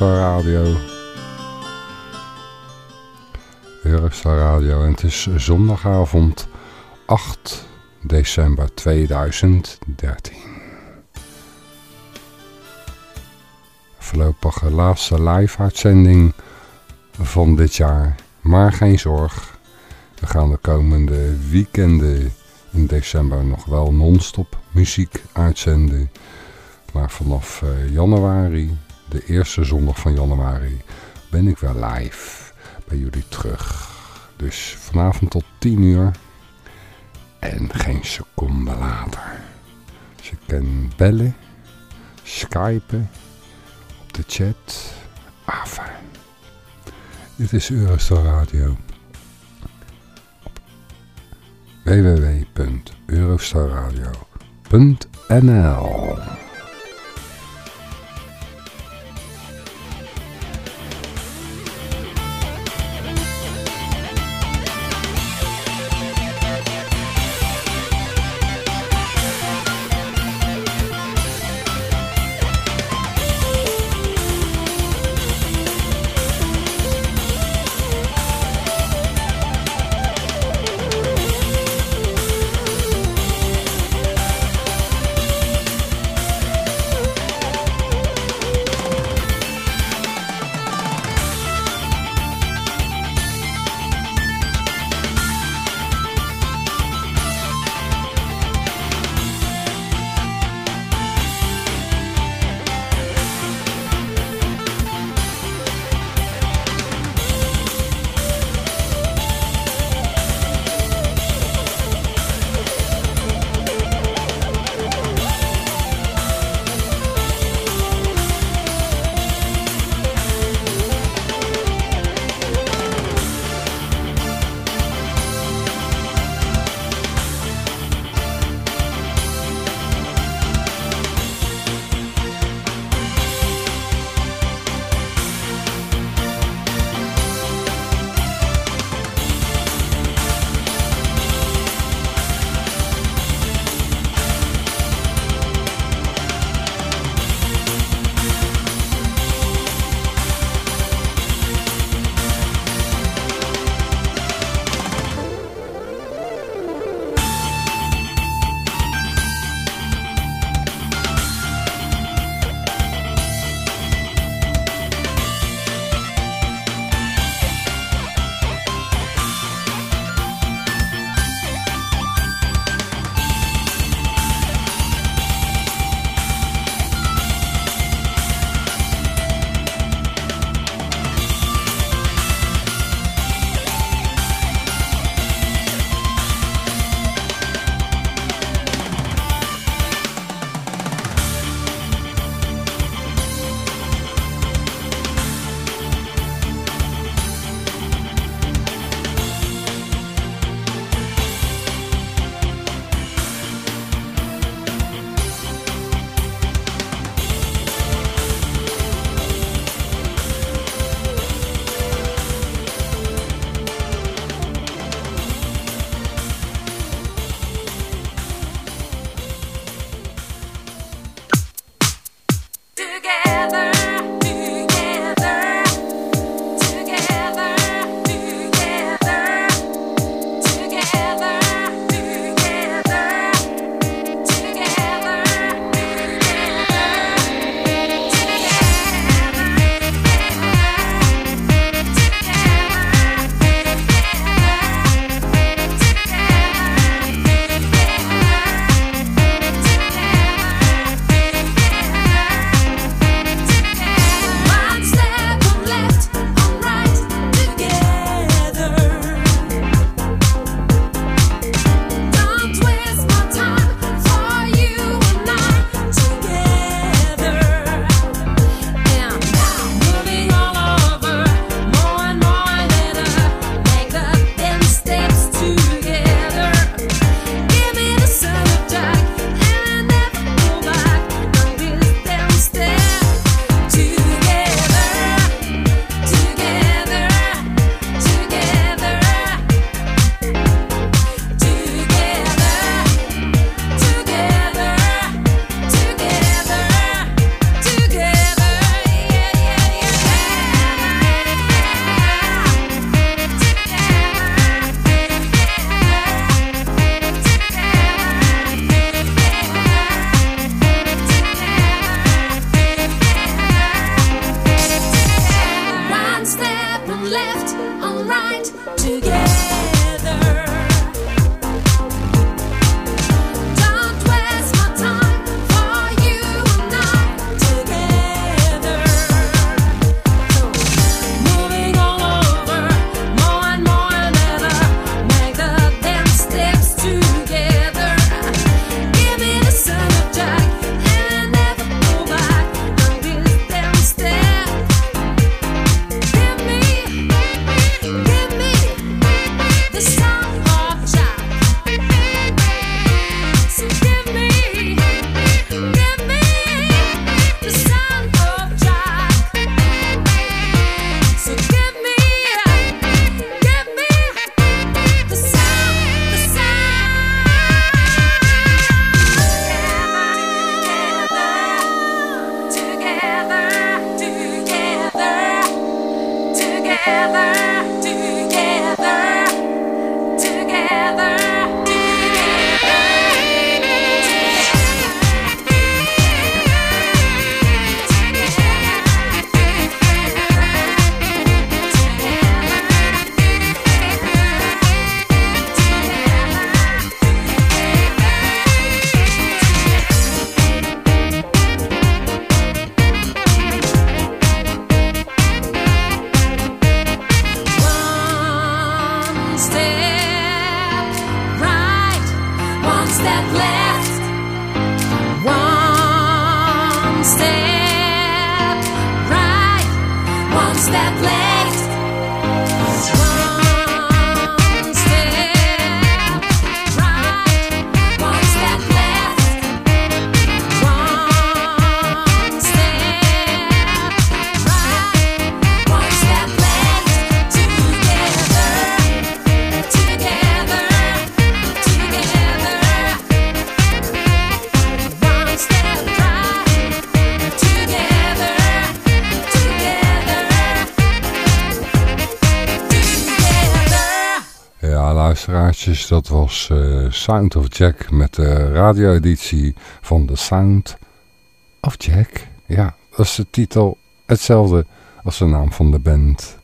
Eurostar Radio. Eurostar Radio en het is zondagavond 8 december 2013. Voorlopig de laatste live uitzending van dit jaar, maar geen zorg. We gaan de komende weekenden in december nog wel non-stop muziek uitzenden. Maar vanaf uh, januari, de eerste zondag van januari, ben ik weer live bij jullie terug. Dus vanavond tot 10 uur en geen seconde later. Dus je kan bellen, skypen, op de chat. Enfin. Dit is Eurostar Radio. www.eurostarradio.nl dat was uh, Sound of Jack met de radio-editie van The Sound of Jack. Ja, dat is de titel, hetzelfde als de naam van de band.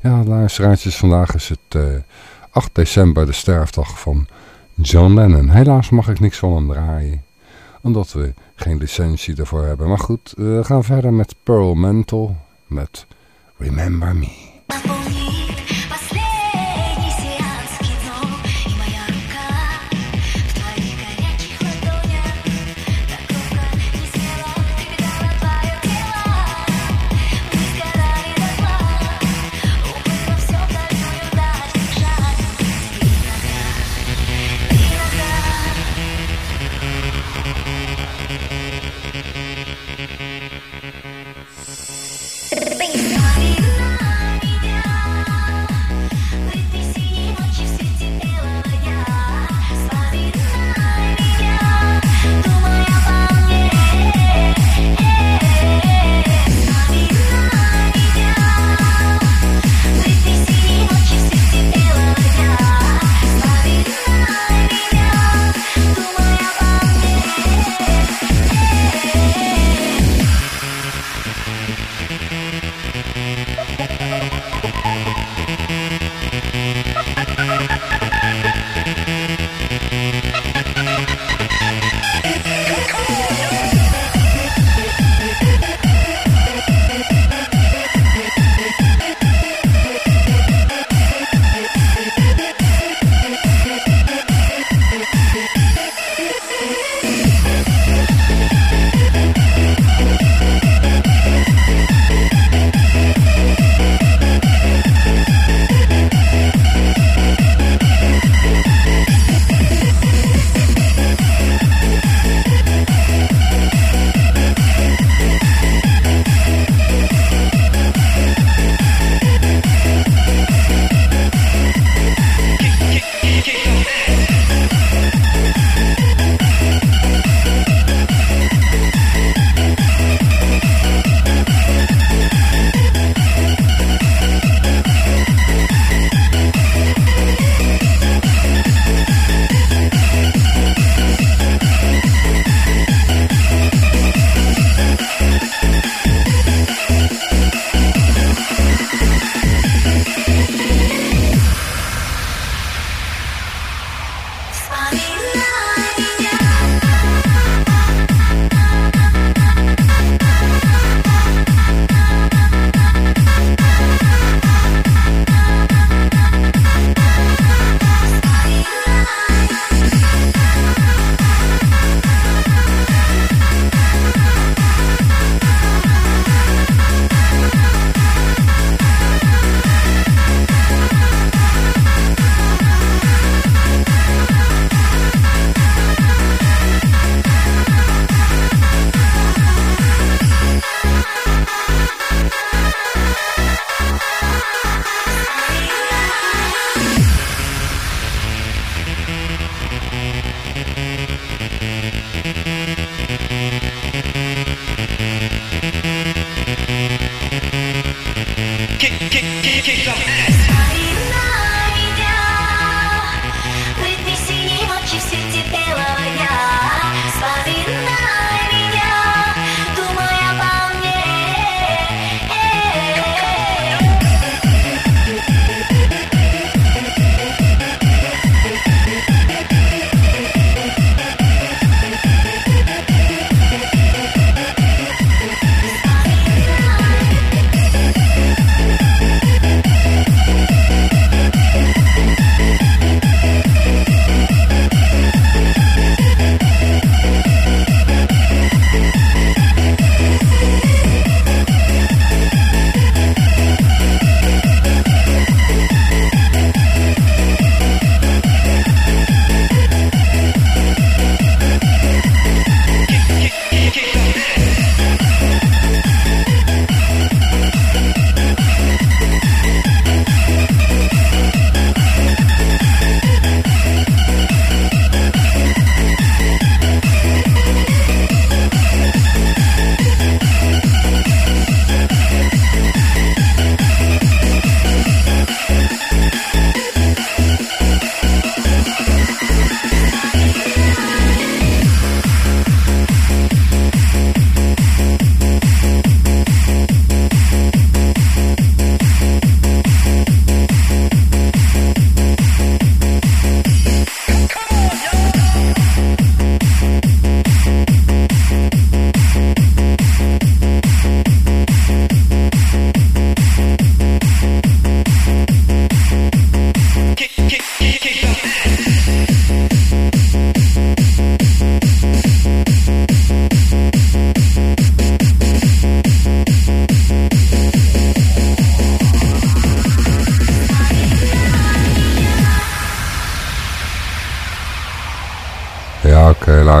Ja, luisteraartjes, vandaag is het uh, eh, 8 december, de sterfdag van John Lennon. Helaas mag ik niks van hem draaien, omdat we geen licentie ervoor hebben. Maar goed, we gaan verder met Pearl Mantle met Remember Me.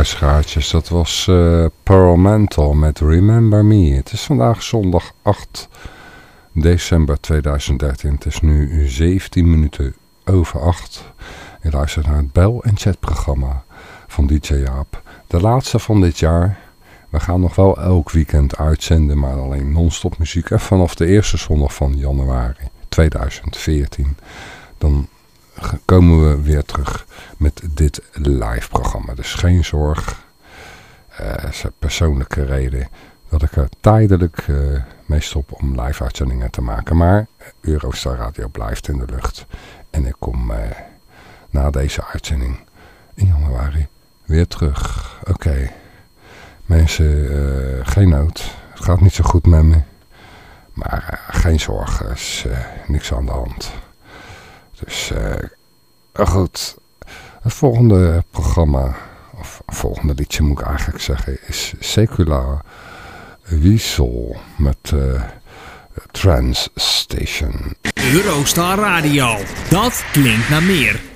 Luisteraartjes. Dat was uh, met Remember Me. Het is vandaag zondag 8 december 2013. Het is nu 17 minuten over 8. Je luistert naar het bel- en chatprogramma van DJ Jaap. De laatste van dit jaar. We gaan nog wel elk weekend uitzenden, maar alleen non-stop muziek. En vanaf de eerste zondag van januari 2014. Dan komen we weer terug met dit live programma. Dus geen zorg. Uh, persoonlijke reden dat ik er tijdelijk uh, mee stop om live uitzendingen te maken. Maar Eurostar Radio blijft in de lucht. En ik kom uh, na deze uitzending in januari weer terug. Oké. Mensen, geen nood. Het gaat niet zo goed met me. Maar geen zorgen. Er is niks aan de hand. Dus uh, goed, het volgende programma, of volgende liedje moet ik eigenlijk zeggen, is Secular Wiesel met uh, Trans Station. Eurostar Radio, dat klinkt naar meer.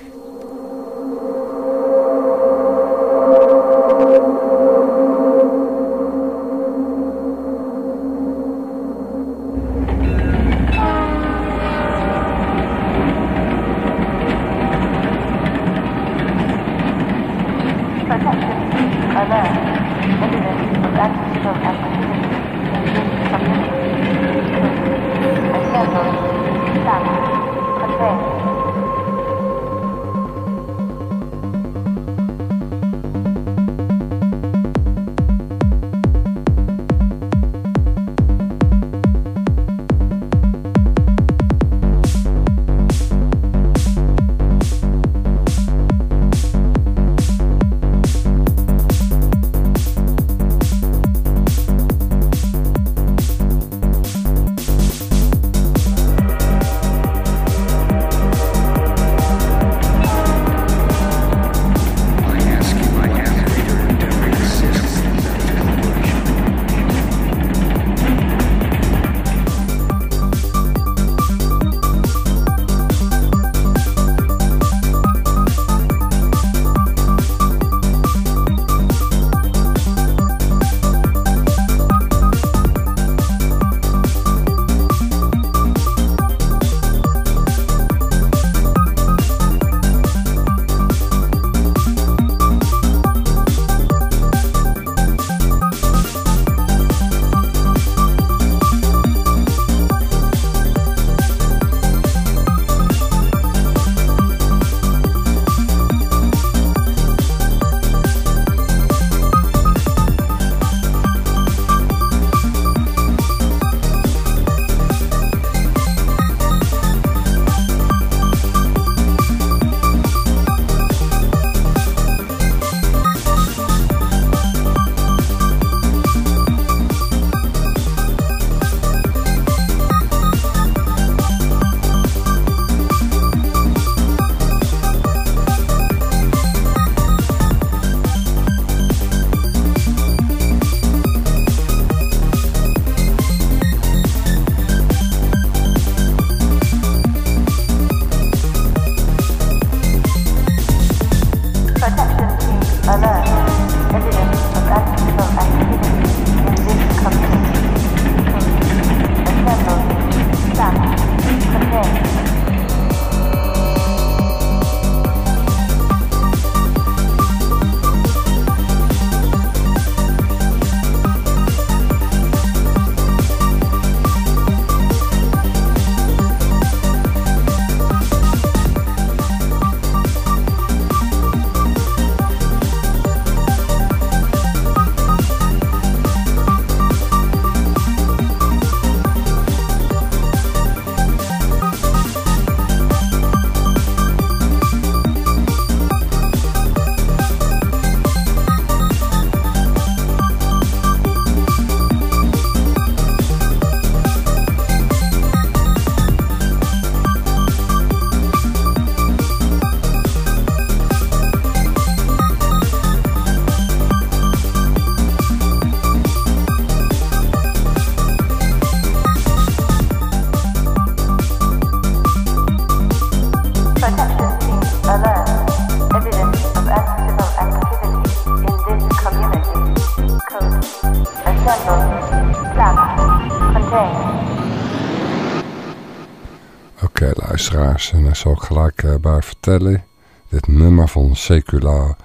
Vertellen. Dit nummer van Secular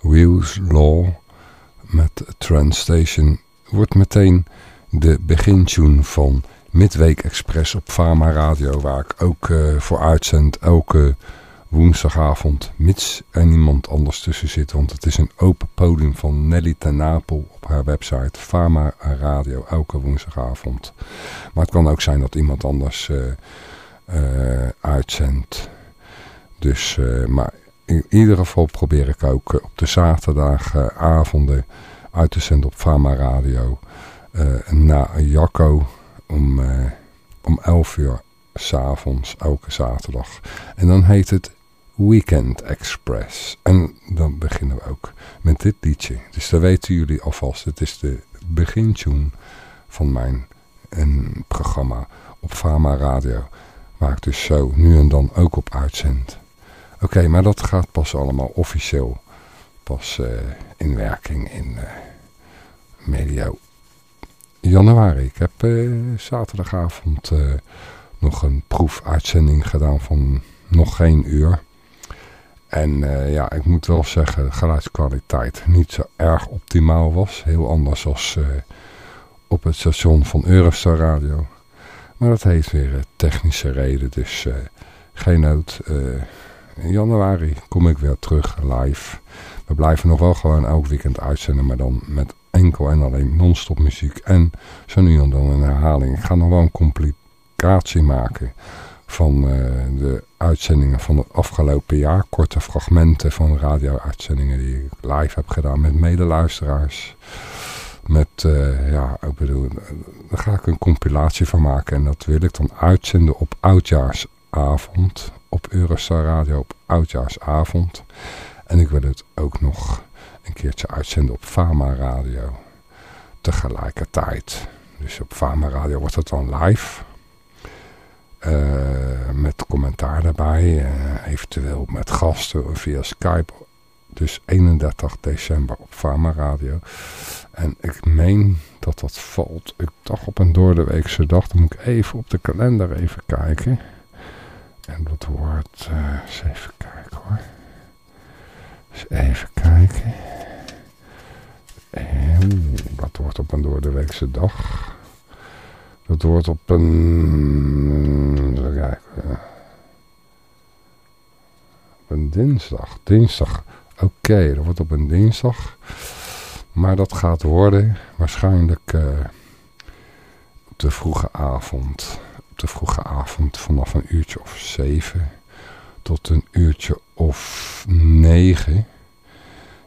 Wheels Law met Transstation wordt meteen de begintune van Midweek Express op Fama Radio. Waar ik ook uh, voor uitzend elke woensdagavond. Mits er niemand anders tussen zit. Want het is een open podium van Nelly ten Napel op haar website. Fama Radio elke woensdagavond. Maar het kan ook zijn dat iemand anders... Uh, uitzendt. Dus, uh, maar in ieder geval probeer ik ook uh, op de zaterdagavonden uit te zenden op Fama Radio. na Jacco om, om 11 uur s'avonds, elke zaterdag. En dan heet het Weekend Express. En dan beginnen we ook met dit liedje. Dus dat weten jullie alvast. Het is de begintune van mijn een programma op Fama Radio. Waar ik dus zo nu en dan ook op uitzend. Oké, maar dat gaat pas allemaal officieel pas uh, in werking in uh, medio januari. Ik heb uh, zaterdagavond nog een proefuitzending gedaan van nog geen uur. En ja, ik moet wel zeggen, de geluidskwaliteit niet zo erg optimaal was. Heel anders als op het station van Eurostar Radio. Maar dat heeft weer technische reden, dus geen nood. In januari kom ik weer terug live. We blijven nog wel gewoon elk weekend uitzenden, maar dan met enkel en alleen non-stop muziek. En zo nu en dan een herhaling. Ik ga nog wel een complicatie maken van de uitzendingen van het afgelopen jaar. Korte fragmenten van radio-uitzendingen die ik live heb gedaan met medeluisteraars. Met, uh, ja, ik bedoel, daar ga ik een compilatie van maken. En dat wil ik dan uitzenden op Oudjaarsavond. Op Eurostar Radio op Oudjaarsavond. En ik wil het ook nog een keertje uitzenden op Fama Radio. Tegelijkertijd. Dus op Fama Radio wordt het dan live. Uh, met commentaar daarbij. Uh, eventueel met gasten via Skype dus 31 december op Fama Radio. En ik meen dat dat valt. Ik dacht op een doordeweekse dag. Dan moet ik even op de kalender even kijken. En dat wordt... Eens even kijken hoor. Even kijken. En dat wordt op een doordeweekse dag. Dat wordt op een... Even kijken. Op een dinsdag. Dinsdag Oké, dat wordt op een dinsdag. Maar dat gaat worden waarschijnlijk uh, op de vroege avond. De vroege avond vanaf een uurtje of zeven tot een uurtje of negen.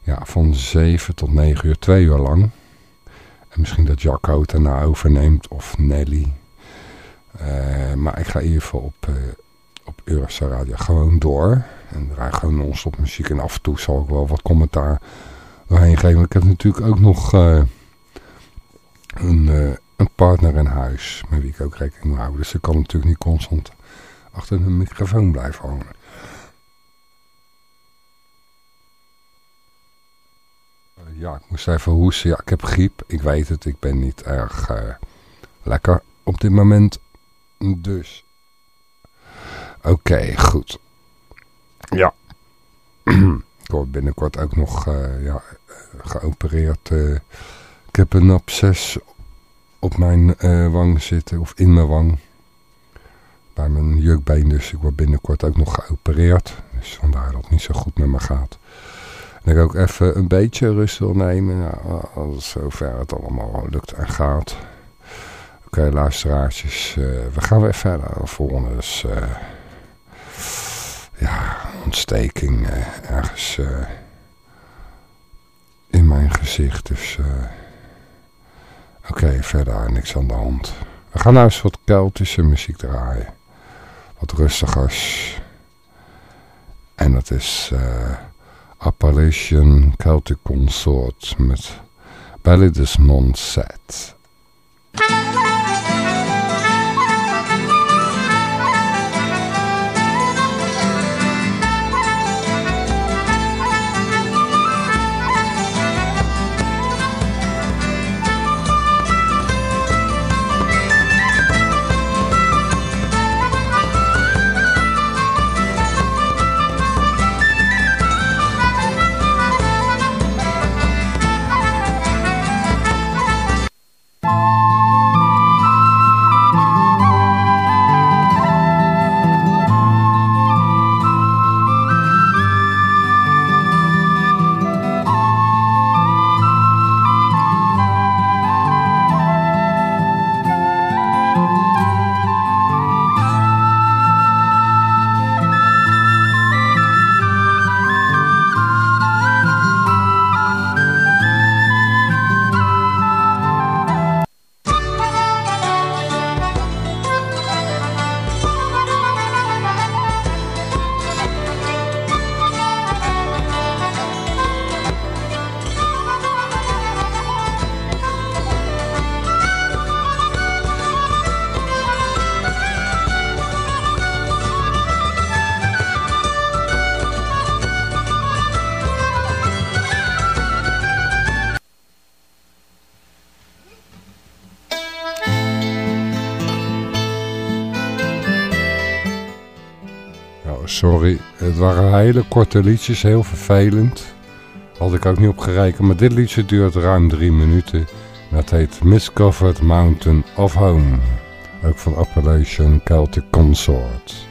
Ja, van zeven tot negen uur, twee uur lang. En misschien dat Jacco het daarna overneemt of Nelly. Uh, maar ik ga in ieder geval op, uh, op Eurostar Radio gewoon door. En draai gewoon non-stop muziek. En af en toe zal ik wel wat commentaar doorheen geven. Ik heb natuurlijk ook nog uh, een, een partner in huis. Met wie ik ook rekening moet houden. Dus ik kan natuurlijk niet constant achter een microfoon blijven hangen. Ja, ik moest even hoesten. Ja, ik heb griep. Ik weet het. Ik ben niet erg lekker op dit moment. Dus... Oké, goed. Ja. ik word binnenkort ook nog uh, ja, geopereerd. Uh, ik heb een absces op mijn uh, wang zitten, of in mijn wang. Bij mijn jukbeen, dus ik word binnenkort ook nog geopereerd. Dus vandaar dat het niet zo goed met me gaat. En ik ook even een beetje rust wil nemen. Nou, als zover het allemaal lukt en gaat. Oké, okay, luisteraartjes. we gaan weer verder. Volgende is... ja, ontsteking uh, ergens uh, in mijn gezicht. Dus uh, oké, verder niks aan de hand. We gaan nou eens wat Keltische muziek draaien. Wat rustigers. En dat is Appalachian Celtic Consort met Ballades Non Set. Waren hele korte liedjes, heel vervelend. Had ik ook niet opgerekend, maar dit liedje duurt ruim drie minuten. Dat heet Miscovered Mountain of Home. Ook van Appalachian Celtic Consort.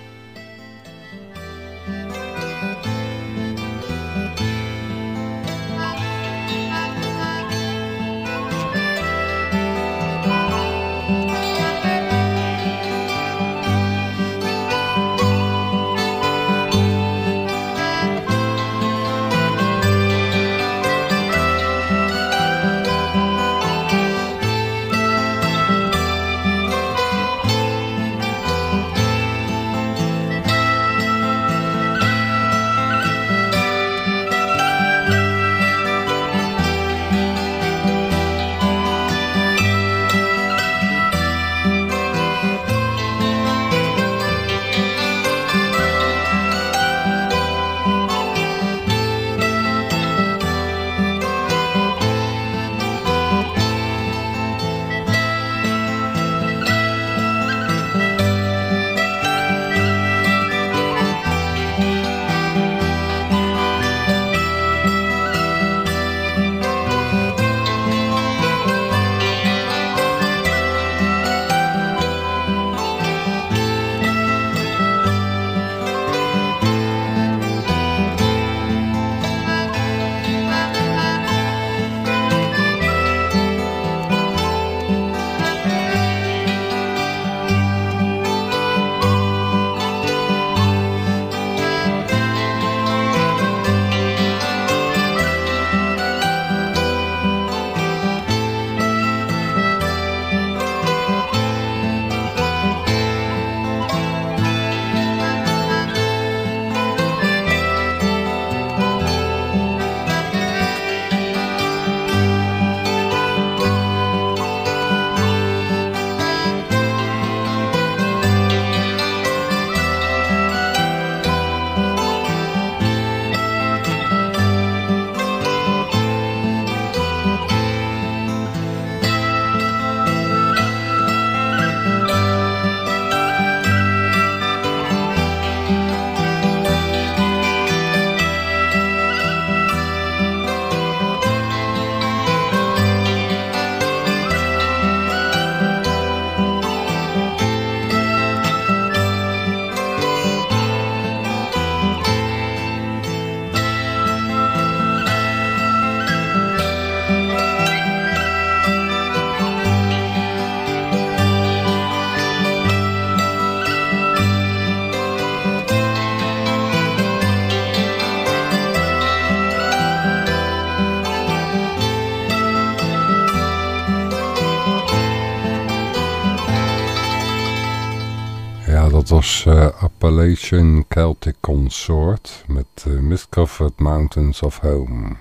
Uh, Appalachian Celtic Consort met uh, Mist-Covered Mountains of Home.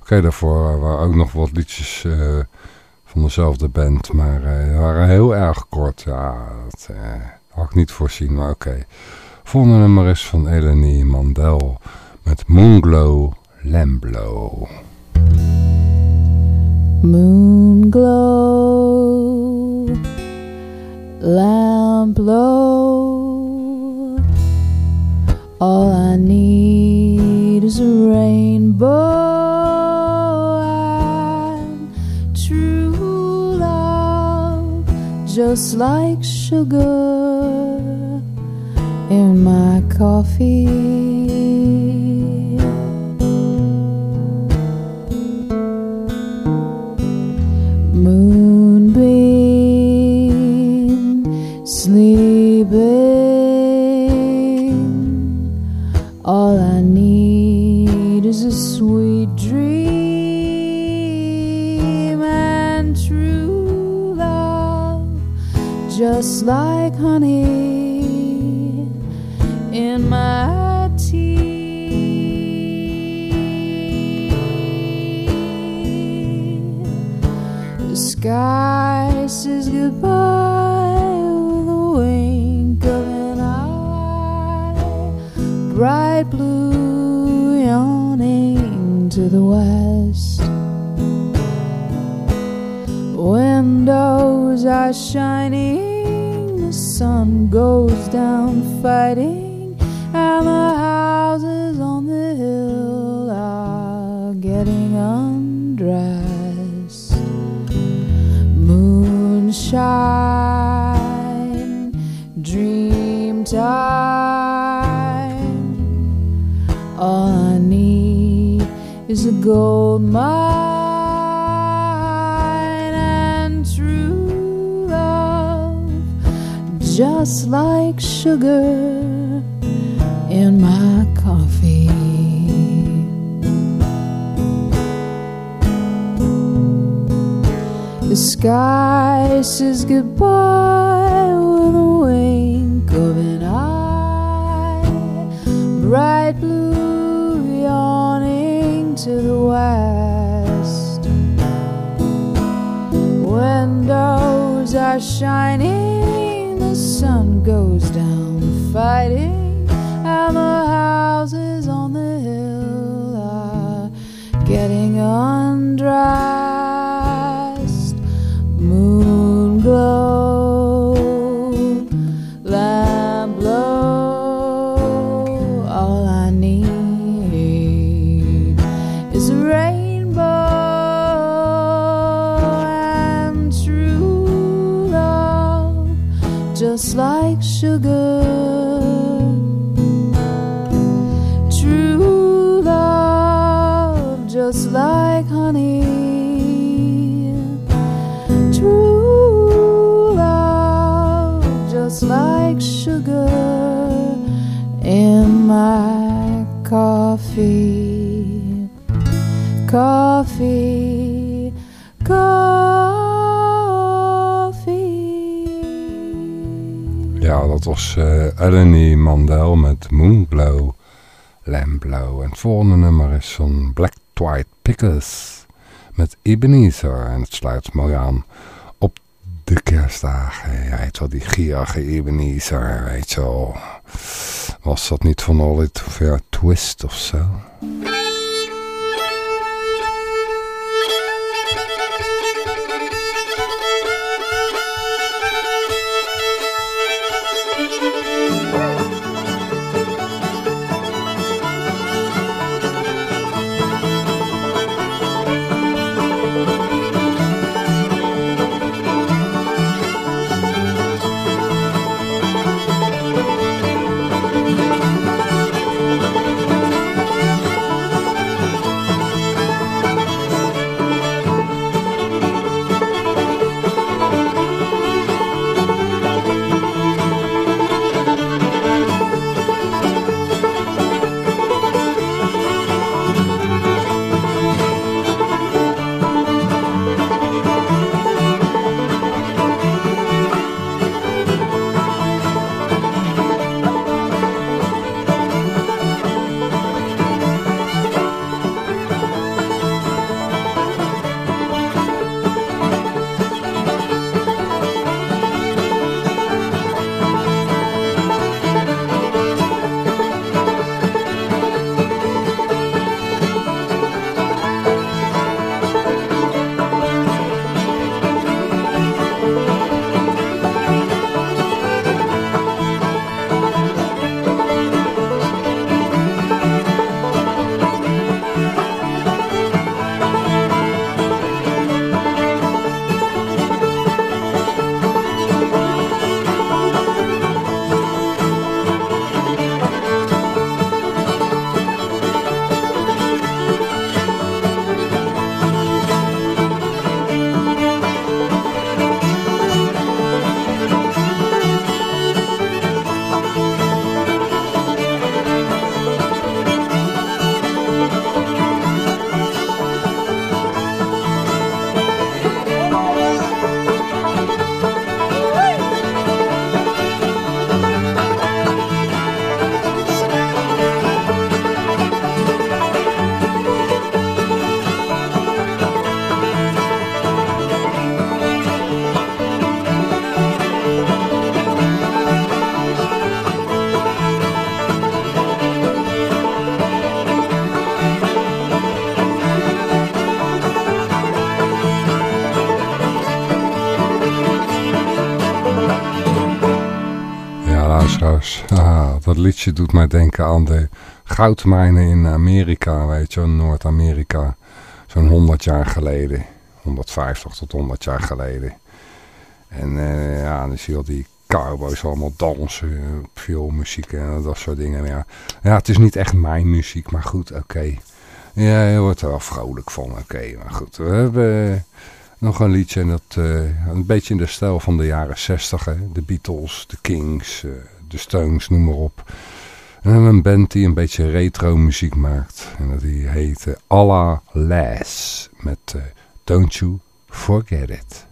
Oké, daarvoor waren ook nog wat liedjes uh, van dezelfde band, maar die waren heel erg kort. Ja, dat had ik niet voorzien, maar oké. Volgende nummer is van Eleni Mandel met Moonglow Lamblow. Moonglow Lamblow All I need is a rainbow. And true love Just like sugar in my coffee Sleeping All I need is a sweet dream and true love Just like honey in my tea. The sky says goodbye blue yawning to the west. Windows are shining, the sun goes down fighting is a gold mine, and true love, just like sugar in my coffee. The sky says goodbye with a wink of an eye, bright blue to the west. Windows are shining, the sun goes down fighting, and the houses on the hill are getting undressed. Coffee. Coffee, coffee. Ja, dat was uh, Mandel met Moonglow, Lampblow. En het volgende nummer is van Black Twilight Pickers met Ebenezer. En het sluit mooi aan op de kerstdagen. Ja, weet wel, die gierige Ebenezer, weet je wel. Was dat niet van Oliver Twist of zo? Liedje doet mij denken aan de goudmijnen in Amerika, weet je, Noord-Amerika. Zo'n 100 jaar geleden. 150 tot 100 jaar geleden. En uh, ja, dan zie je al die cowboys allemaal dansen veel muziek en dat soort dingen. Ja, ja het is niet echt mijn muziek, maar goed, oké. Ja, je wordt er wel vrolijk van. Oké, maar goed. We hebben nog een liedje. En dat, uh, een beetje in de stijl van de jaren 60. Hè? De Beatles, de Kings, de Stones, noem maar op. En een band die een beetje retro muziek maakt. En die heet uh, Alla Les. Met Don't You Forget It.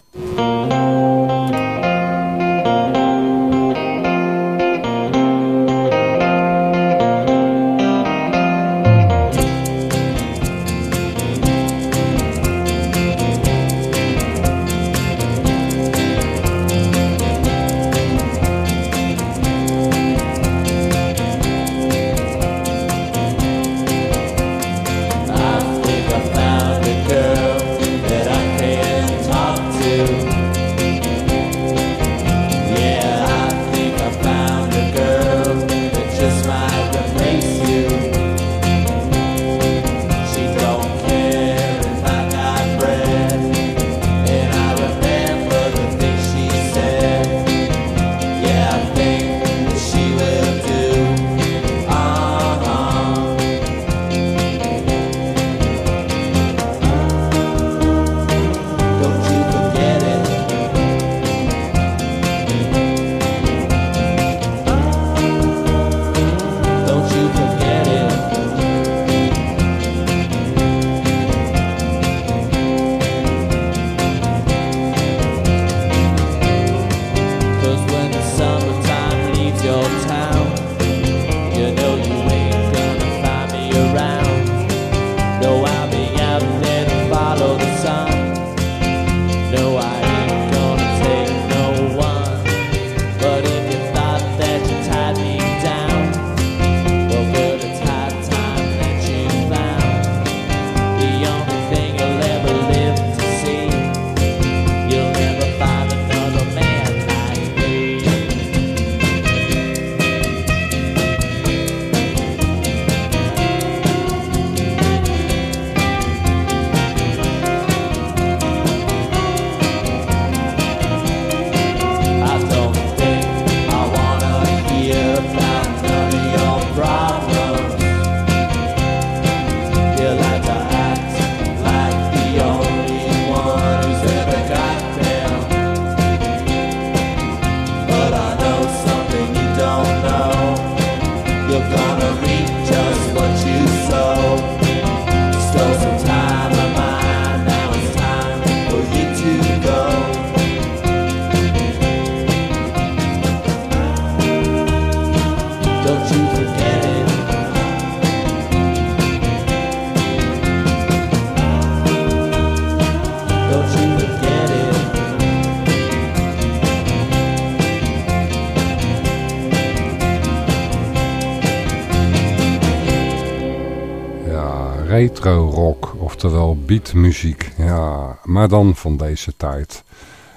Beatmuziek. Ja, maar dan van deze tijd.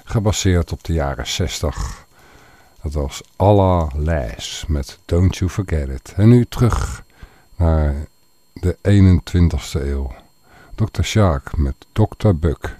Gebaseerd op de jaren 60. Dat was Alla Les met Don't You Forget It. En nu terug naar de 21ste eeuw. Dr. Shark met Dr. Buck.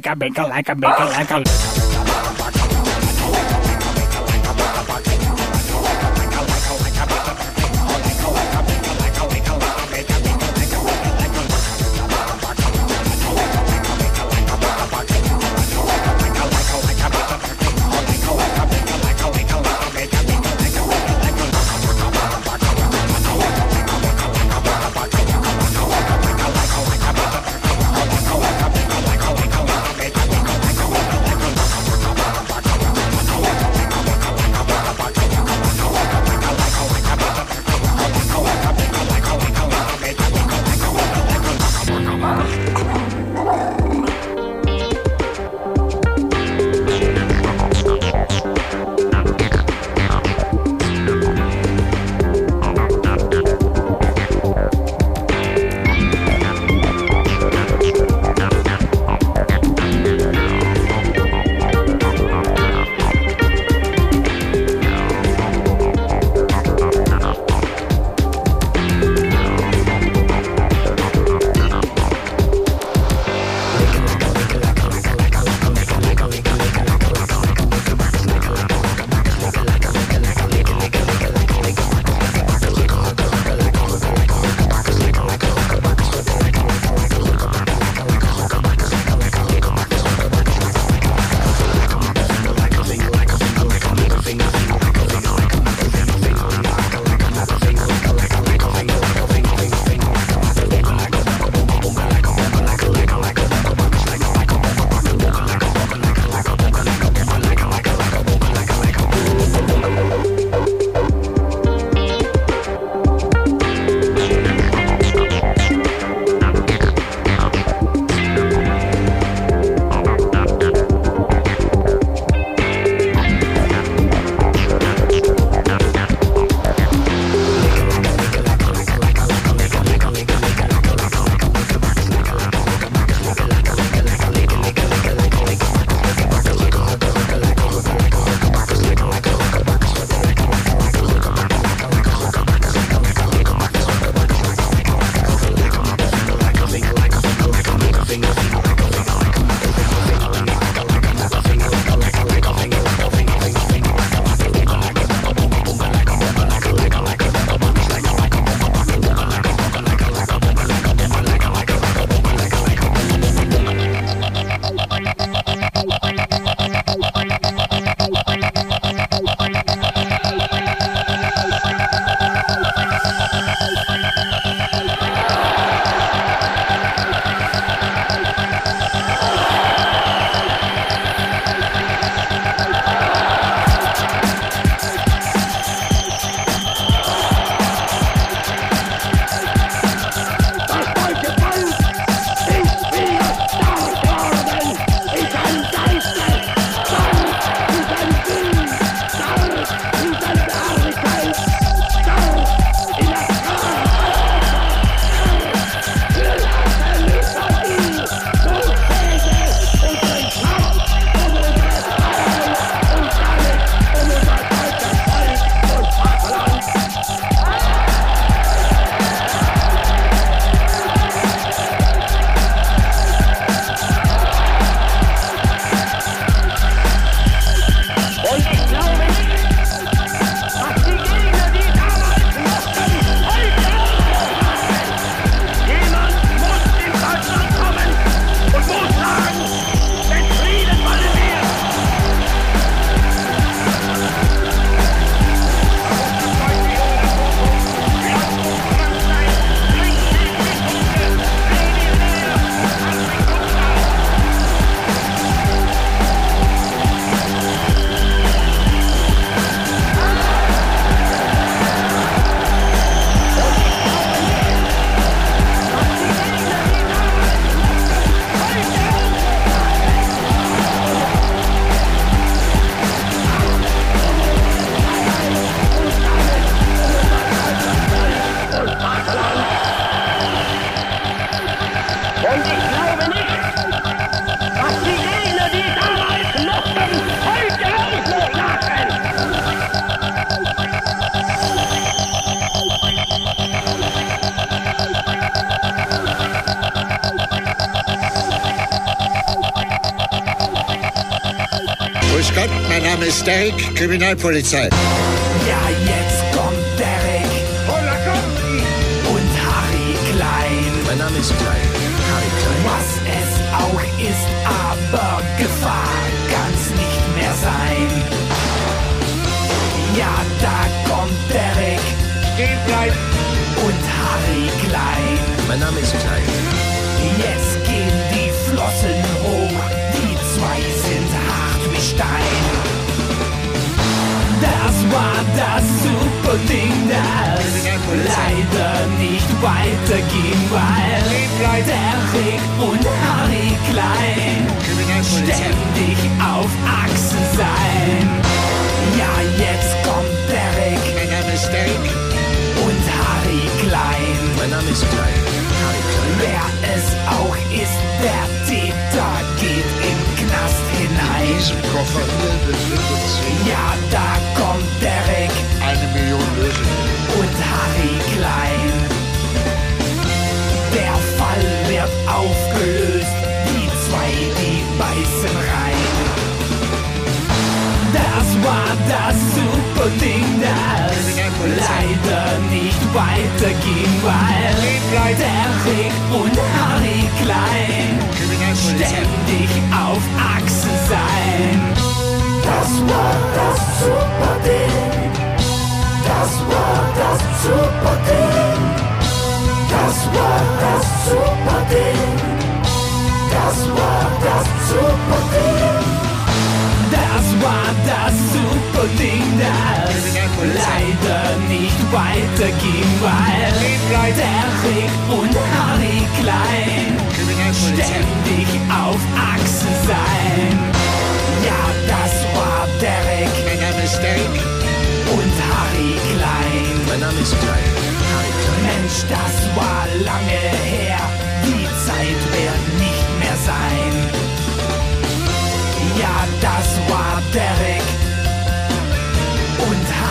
bacon, bacon, like a bacon, like a. Derrick, Kriminalpolizei. Derek und Harry Klein ständig auf Achse sein. Ja, jetzt kommt Derek Mein Name ist Derek. und Harry Klein. Mein Name ist Klein. Harry Klein. Wer es auch ist, der Täter geht im Knast hinein. Diesem Koffer hier befindet sich Ja, da das super Ding, das leider nicht weiterging, weil Derek und Harry Klein ständig auf Achse sein. Das war das super Ding. Das war das super Ding. Das war das super Ding. Das war das super Ding. Das war das super Ding, das leider nicht weiterging, weil Derek und Harry Klein ständig auf Achse sein. Ja, das war Derek Mein Name ist Derek. und Harry Klein. Mein Name ist Klein. Harry Klein. Mensch, das war lange her, die Zeit wird nicht mehr sein. Ja, das war Derek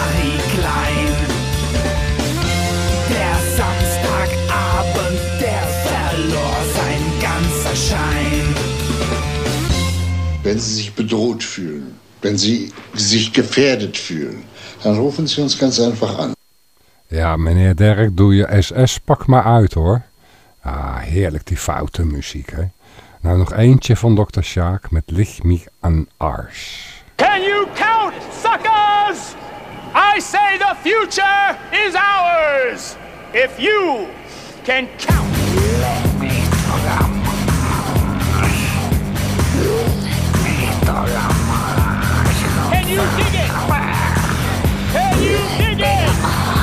Harry Klein. Der Samstagabend, der verlor sein ganzer Schein. Wenn Sie sich bedroht fühlen, wenn Sie sich gefährdet fühlen, dann rufen Sie uns ganz einfach an. Ja, meneer Dirk, doe je SS, pak maar uit hoor. Ah, heerlijk die foute muziek, hè. Nou, nog eentje van Dr. Sjaak met Licht mich an Arsch. Can you? I say the future is ours. If you can count. Can you dig it? Can you dig it?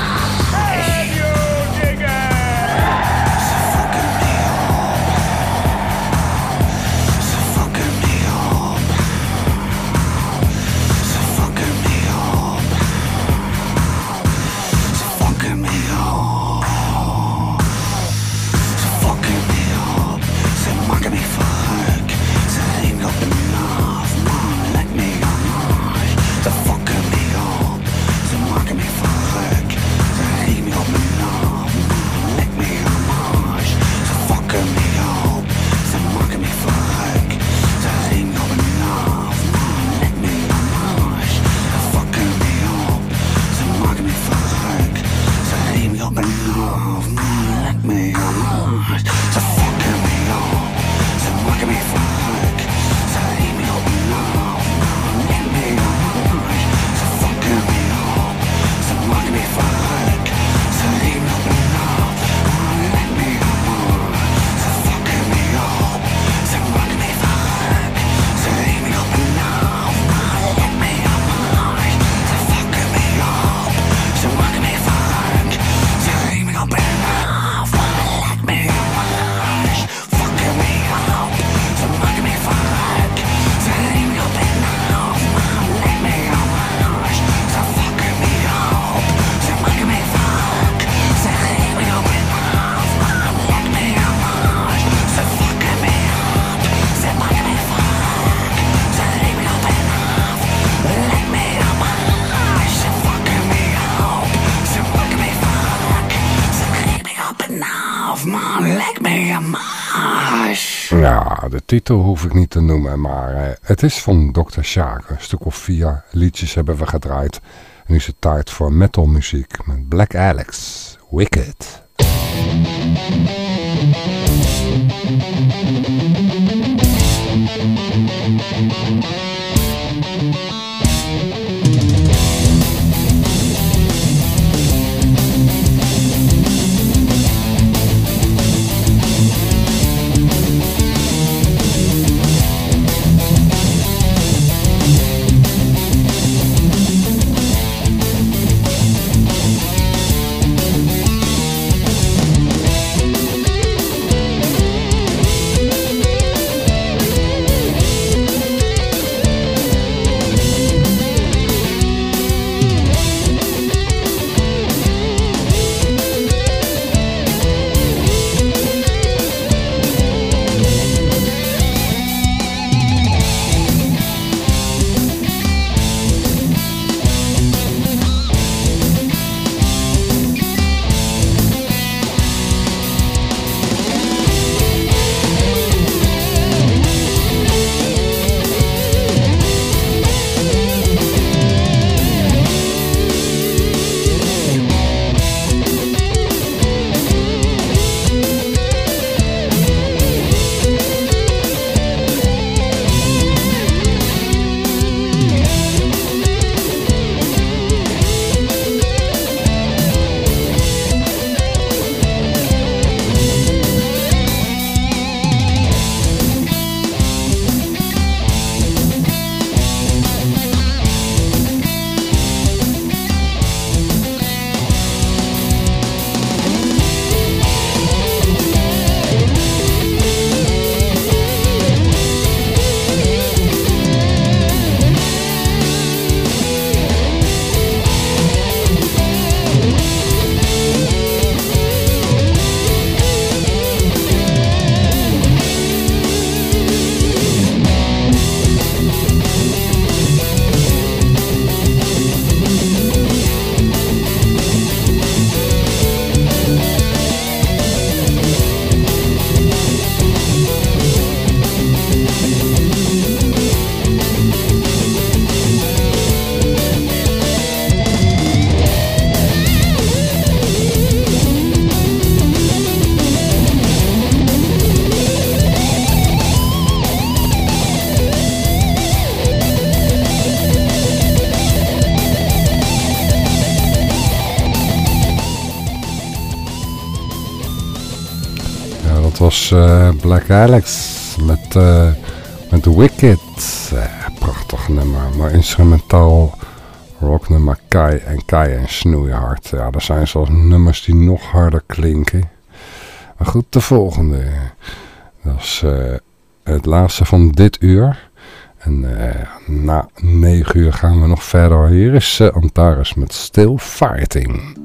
Me oh, de titel hoef ik niet te noemen, maar eh, het is van Dr. Sjaak. Een stuk of vier liedjes hebben we gedraaid. En nu is het tijd voor metalmuziek met Black Alex, Wicked. Uh, Black Alex met, uh, met Wicked. Uh, prachtig nummer, maar instrumentaal rocknummer Kai en Kai en Snoeihard. Ja, er zijn zelfs nummers die nog harder klinken. Maar goed, de volgende. Dat is het laatste van dit uur. En na negen uur gaan we nog verder. Hier is Antares met Still Fighting.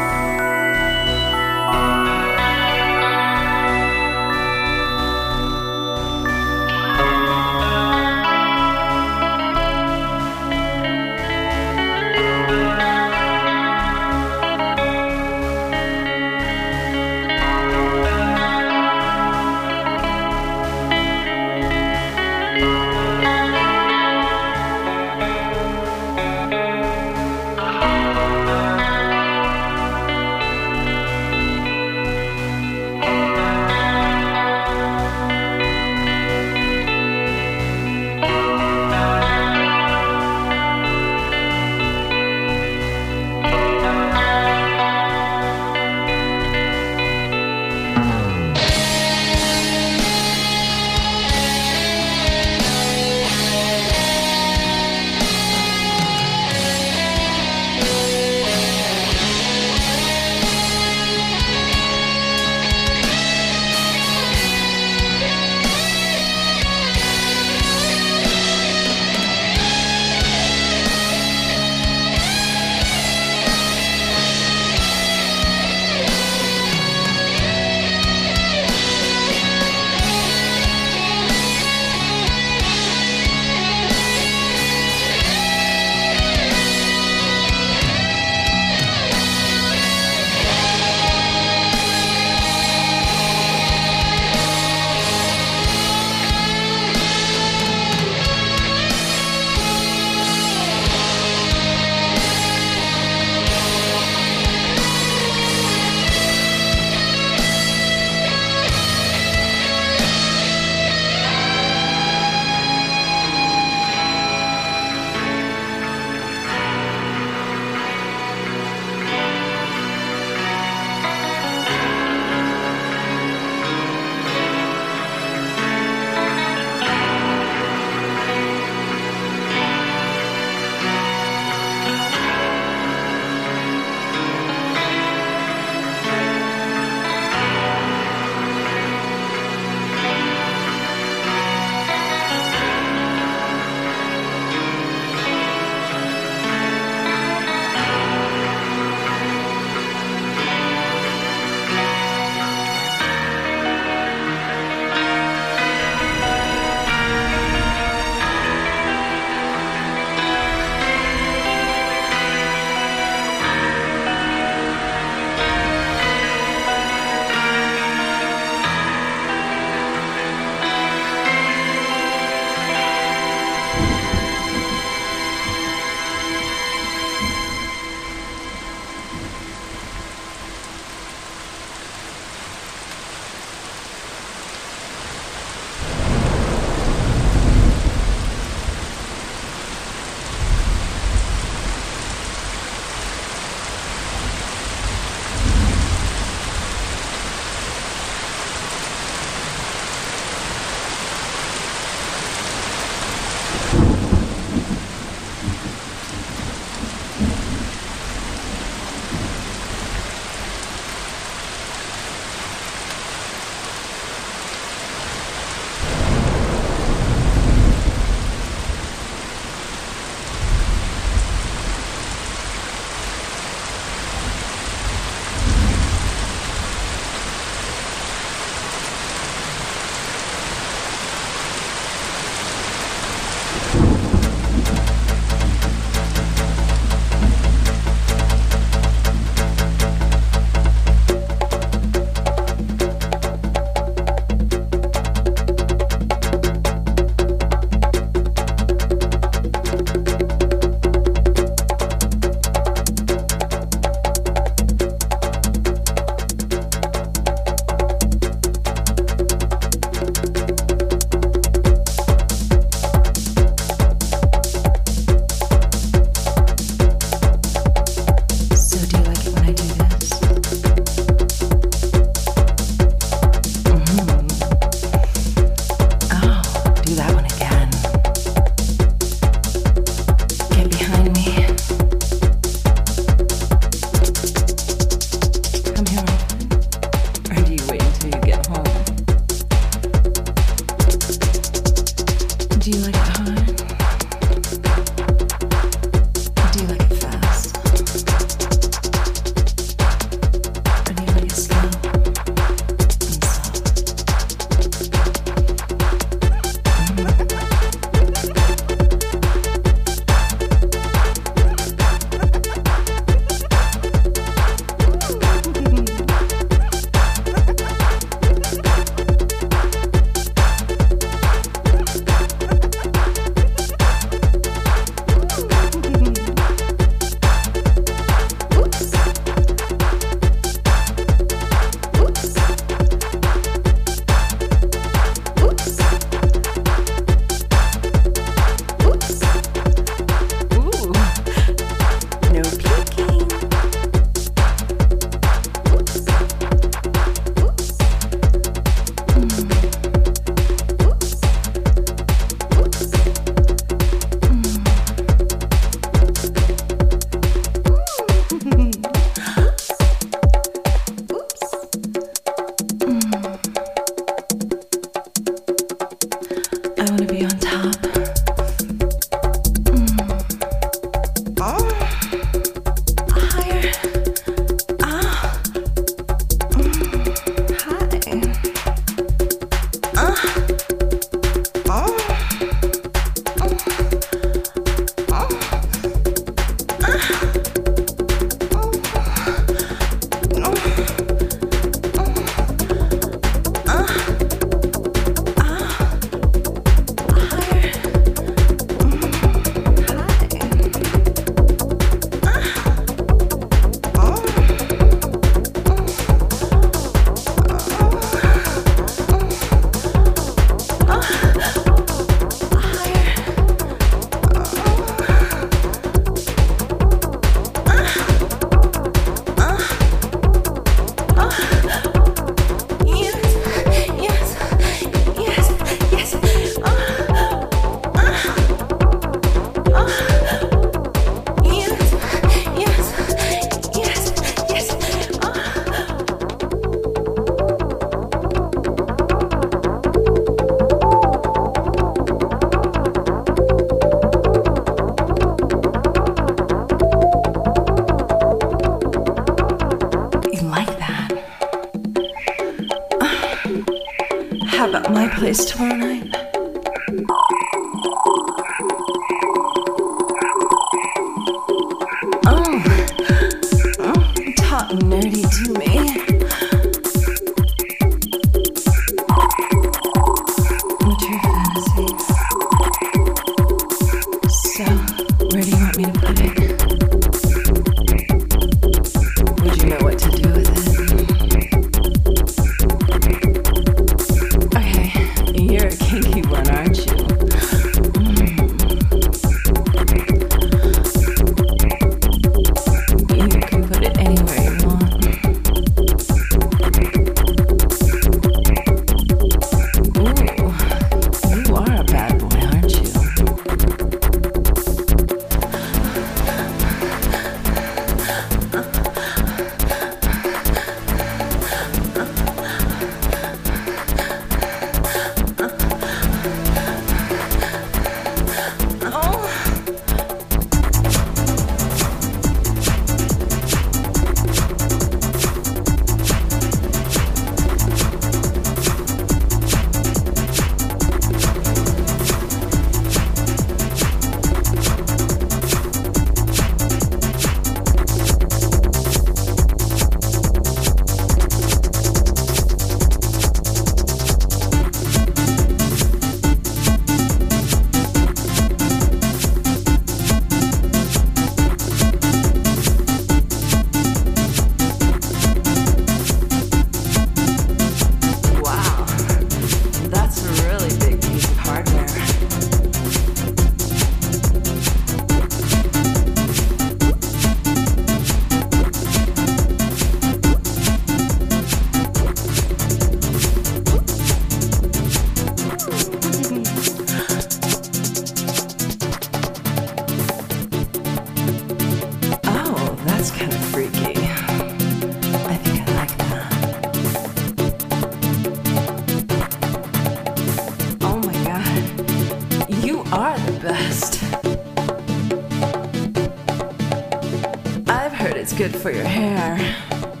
Heard it's good for your hair.